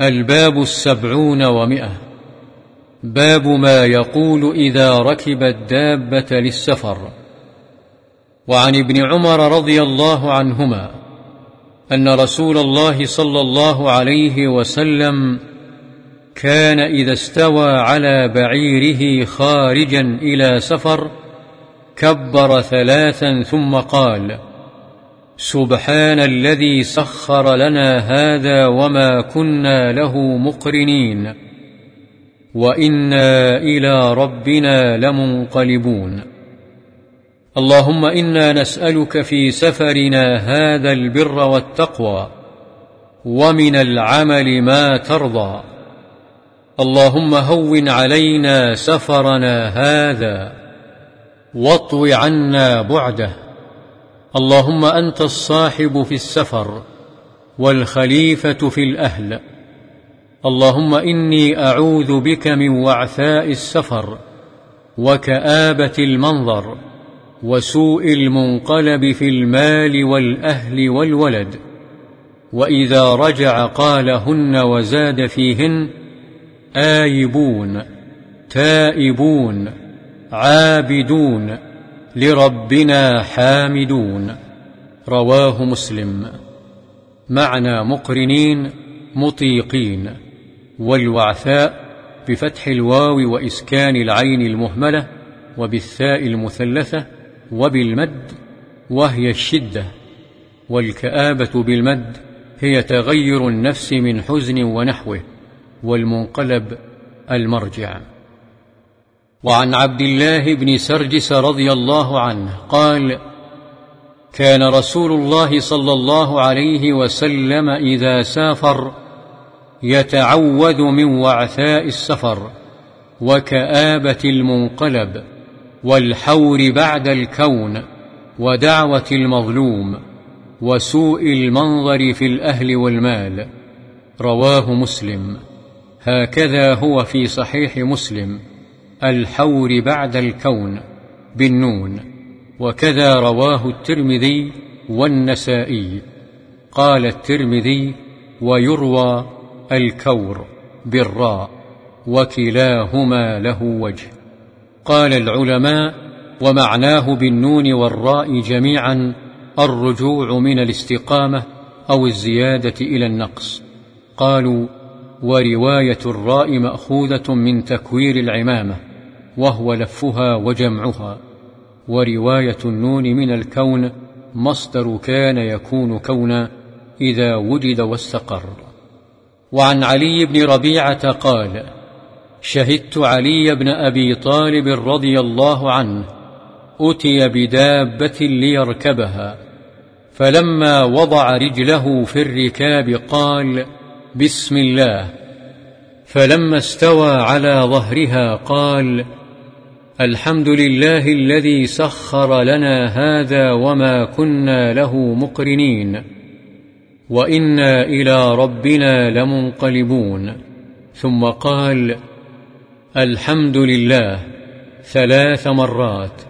الباب السبعون ومئة. باب ما يقول إذا ركب الدابة للسفر. وعن ابن عمر رضي الله عنهما أن رسول الله صلى الله عليه وسلم كان إذا استوى على بعيره خارجا إلى سفر كبر ثلاثا ثم قال سبحان الذي سخر لنا هذا وما كنا له مقرنين وإنا إلى ربنا لمنقلبون اللهم إنا نسألك في سفرنا هذا البر والتقوى ومن العمل ما ترضى اللهم هون علينا سفرنا هذا واطو عنا بعده اللهم أنت الصاحب في السفر والخليفة في الأهل. اللهم إني أعوذ بك من وعثاء السفر وكآبة المنظر وسوء المنقلب في المال والأهل والولد. وإذا رجع قالهن وزاد فيهن آيبون تائبون عابدون. لربنا حامدون. رواه مسلم. معنى مقرنين مطيقين. والوعثاء بفتح الواو وإسكان العين المهملة وبالثاء المثلثة وبالمد وهي الشدة. والكآبة بالمد هي تغير النفس من حزن ونحوه والمنقلب المرجع. وعن عبد الله بن سرجس رضي الله عنه قال كان رسول الله صلى الله عليه وسلم إذا سافر يتعوذ من وعثاء السفر وكآبة المنقلب والحور بعد الكون ودعوة المظلوم وسوء المنظر في الأهل والمال. رواه مسلم. هكذا هو في صحيح مسلم. الحور بعد الكون بالنون وكذا رواه الترمذي والنسائي. قال الترمذي ويروى الكور بالراء وكلاهما له وجه. قال العلماء ومعناه بالنون والراء جميعا الرجوع من الاستقامة أو الزيادة إلى النقص. قالوا ورواية الراء مأخوذة من تكوير العمامة. وهو لفها وجمعها. ورواية النون من الكون مصدر كان يكون كونا إذا وجد واستقر. وعن علي بن ربيعة قال شهدت علي بن أبي طالب رضي الله عنه أتي بدابة ليركبها فلما وضع رجله في الركاب قال بسم الله. فلما استوى على ظهرها قال الحمد لله الذي سخر لنا هذا وما كنا له مقرنين. وإنا إلى ربنا لمنقلبون. ثم قال الحمد لله ثلاث مرات.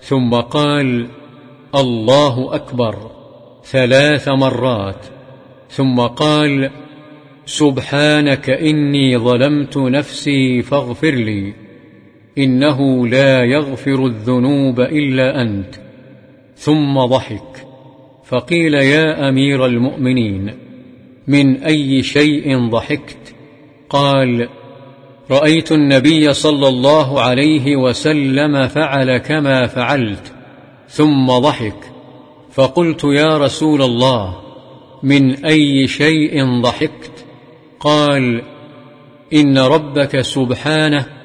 ثم قال الله أكبر ثلاث مرات. ثم قال سبحانك إني ظلمت نفسي فاغفر لي. إنه لا يغفر الذنوب إلا أنت. ثم ضحك. فقيل يا أمير المؤمنين من أي شيء ضحكت؟ قال رأيت النبي صلى الله عليه وسلم فعل كما فعلت. ثم ضحك. فقلت يا رسول الله من أي شيء ضحكت؟ قال إن ربك سبحانه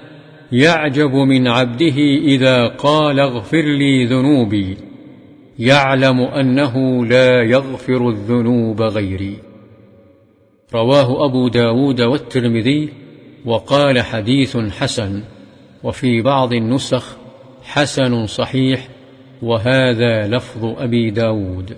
يعجب من عبده إذا قال اغفر لي ذنوبي. يعلم أنه لا يغفر الذنوب غيري. رواه أبو داود والترمذي وقال حديث حسن وفي بعض النسخ حسن صحيح وهذا لفظ أبي داود.